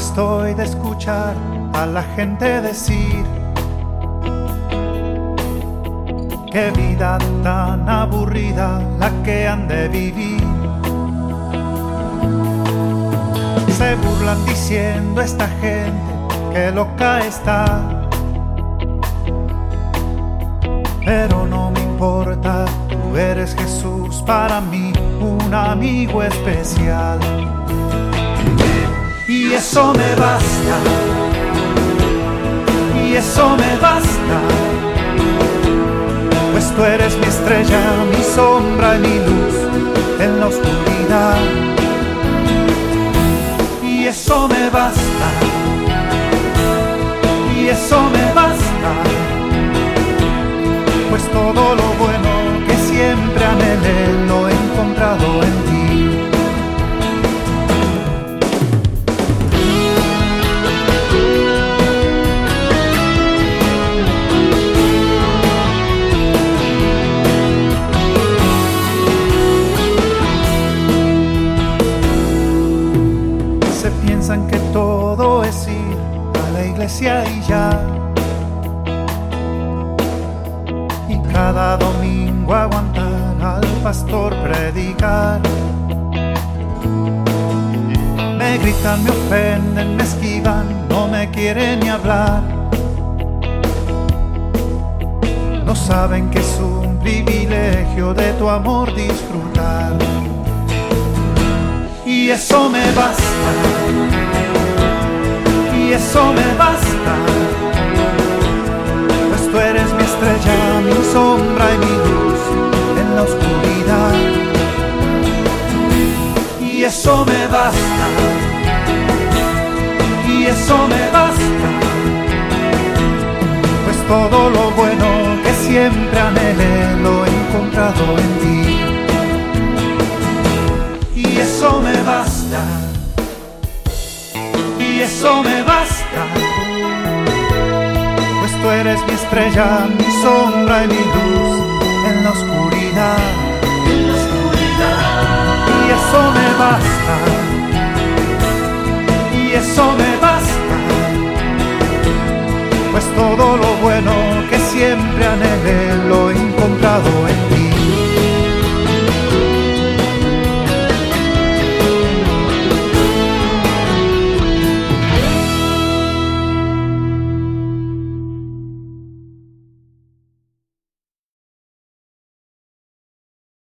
estoy de escuchar a la gente decir qué vida tan aburrida la que han de vivir. Se burlan diciendo esta gente que loca está. Pero no me importa, tú eres Jesús para mí, un amigo especial eso me basta, y eso me basta, pues tú eres mi estrella, mi sombra y mi luz en la oscuridad, y eso me basta, y eso me basta, pues todo lo bueno que siempre anhelé que todo es ir a la iglesia y ya. Y cada domingo aguantar al pastor predicar. Me gritan, me ofenden, me esquivan, no me quieren ni hablar. No saben que es un privilegio de tu amor disfrutar y eso me basta, eso me basta, pues tú eres mi estrella, mi sombra y mi luz en la oscuridad, y eso me basta, y eso me basta, pues todo lo bueno que siempre anhelé lo he encontrado en ti. Eso me basta, y eso me basta, eres mi estrella, mi sombra y mi luz en la oscuridad. Y eso me basta, y eso me basta, pues todo lo bueno que siempre anhelé